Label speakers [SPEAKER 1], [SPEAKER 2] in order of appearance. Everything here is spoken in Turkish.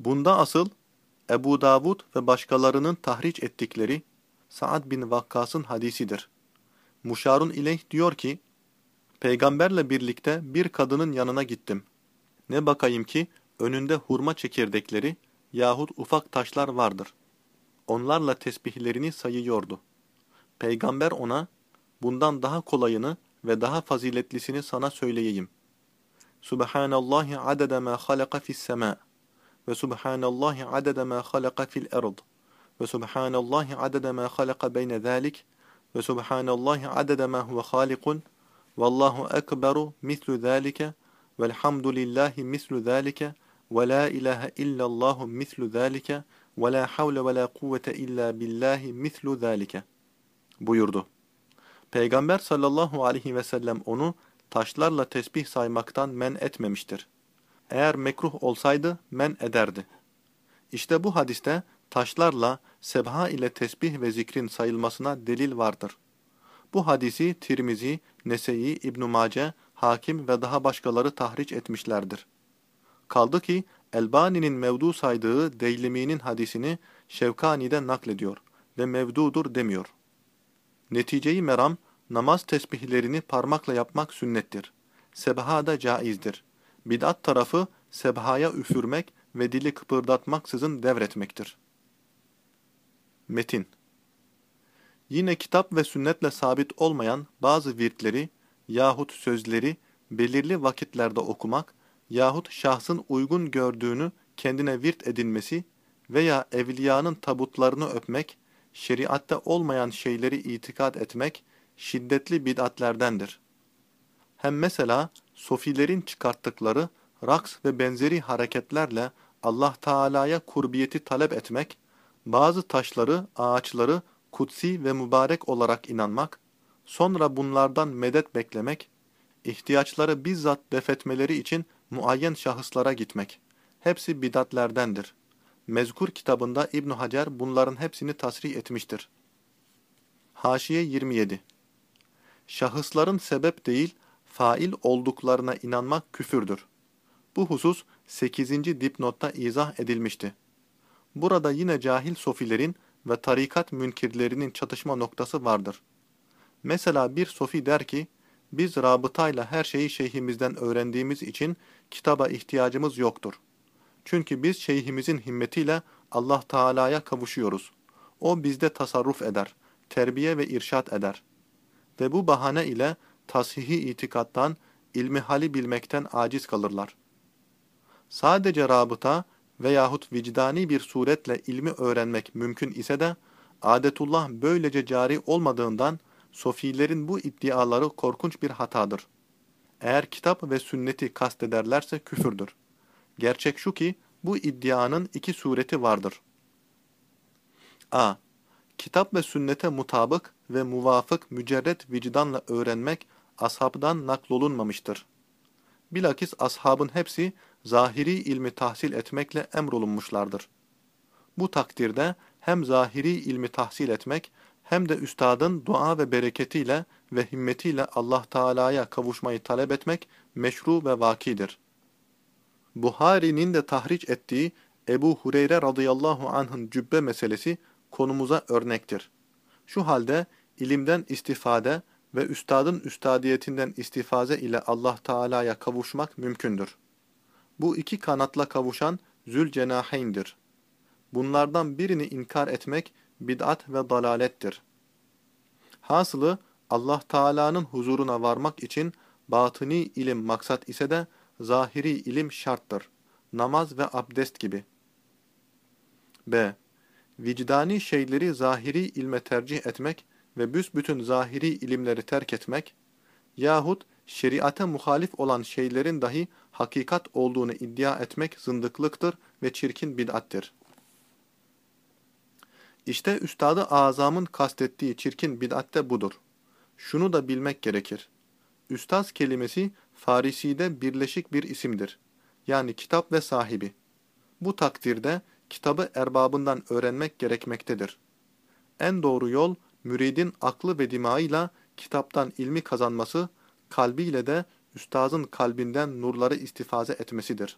[SPEAKER 1] Bunda asıl Ebu Davud ve başkalarının tahriç ettikleri Sa'd bin Vakkas'ın hadisidir. Muşarun İleyh diyor ki, Peygamberle birlikte bir kadının yanına gittim. Ne bakayım ki önünde hurma çekirdekleri yahut ufak taşlar vardır. Onlarla tesbihlerini sayıyordu. Peygamber ona, bundan daha kolayını ve daha faziletlisini sana söyleyeyim. Subhanallahi adede ma halaka fis ve subhanallahi adede ma halaka fil ard. Ve subhanallahi adede ma halaka beyne zalik. Ve subhanallahi adede ma huve halikun vallahu ekberu mislu zalike velhamdülillahi mislu zalike ve la ilahe illallahu mislu zalike ve la havle ve la kuvvete illa billahi mislu zalike buyurdu. Peygamber sallallahu aleyhi ve sellem onu taşlarla tesbih saymaktan men etmemiştir. Eğer mekruh olsaydı men ederdi. İşte bu hadiste taşlarla sebha ile tesbih ve zikrin sayılmasına delil vardır. Bu hadisi Tirmizi, Nese'yi, İbn Mace, Hakim ve daha başkaları tahriç etmişlerdir. Kaldı ki Elbani'nin mevdu saydığı Deylemi'nin hadisini Şevkani'de naklediyor ve mevdudur demiyor. Neticeyi meram, namaz tesbihlerini parmakla yapmak sünnettir. Sebha da caizdir. Bid'at tarafı sebhaya üfürmek ve dili kıpırdatmaksızın devretmektir. Metin Yine kitap ve sünnetle sabit olmayan bazı virtleri yahut sözleri belirli vakitlerde okumak yahut şahsın uygun gördüğünü kendine virt edinmesi veya evliyanın tabutlarını öpmek, şeriatte olmayan şeyleri itikat etmek şiddetli bid'atlerdendir. Hem mesela sofilerin çıkarttıkları raks ve benzeri hareketlerle Allah Teala'ya kurbiyeti talep etmek, bazı taşları, ağaçları kutsi ve mübarek olarak inanmak, sonra bunlardan medet beklemek, ihtiyaçları bizzat defetmeleri için muayyen şahıslara gitmek. Hepsi bidatlerdendir. Mezkur kitabında İbn Hacer bunların hepsini tasrih etmiştir. Haşiye 27 Şahısların sebep değil, fail olduklarına inanmak küfürdür. Bu husus 8. dipnotta izah edilmişti. Burada yine cahil sofilerin ve tarikat münkirlerinin çatışma noktası vardır. Mesela bir sofi der ki, biz rabıtayla her şeyi şeyhimizden öğrendiğimiz için kitaba ihtiyacımız yoktur. Çünkü biz şeyhimizin himmetiyle Allah Teala'ya kavuşuyoruz. O bizde tasarruf eder, terbiye ve irşat eder. Ve bu bahane ile tashihi itikattan, ilmi hali bilmekten aciz kalırlar. Sadece rabıta veyahut vicdani bir suretle ilmi öğrenmek mümkün ise de, adetullah böylece cari olmadığından, sofilerin bu iddiaları korkunç bir hatadır. Eğer kitap ve sünneti kastederlerse küfürdür. Gerçek şu ki, bu iddianın iki sureti vardır. a. Kitap ve sünnete mutabık ve muvafık mücerret vicdanla öğrenmek ashabdan naklolunmamıştır. Bilakis ashabın hepsi zahiri ilmi tahsil etmekle emrolunmuşlardır. Bu takdirde hem zahiri ilmi tahsil etmek hem de üstadın dua ve bereketiyle ve himmetiyle Allah Teala'ya kavuşmayı talep etmek meşru ve vakidir. Buhari'nin de tahriç ettiği Ebu Hureyre radıyallahu anh'ın cübbe meselesi konumuza örnektir. Şu halde ilimden istifade ve üstadın üstadiyetinden istifaze ile Allah Teala'ya kavuşmak mümkündür. Bu iki kanatla kavuşan zülcenaheyndir. Bunlardan birini inkar etmek bid'at ve dalalettir. Hasılı Allah Teala'nın huzuruna varmak için batini ilim maksat ise de zahiri ilim şarttır. Namaz ve abdest gibi. B. Vicdani şeyleri zahiri ilme tercih etmek ve büsbütün zahiri ilimleri terk etmek yahut şeriate muhalif olan şeylerin dahi hakikat olduğunu iddia etmek zındıklıktır ve çirkin bid'attir. İşte Üstad-ı Azam'ın kastettiği çirkin bid'atte budur. Şunu da bilmek gerekir. Üstaz kelimesi Farisi'de birleşik bir isimdir. Yani kitap ve sahibi. Bu takdirde kitabı erbabından öğrenmek gerekmektedir. En doğru yol müridin aklı ve dimağıyla kitaptan ilmi kazanması, kalbiyle de üstazın kalbinden nurları istifaze etmesidir.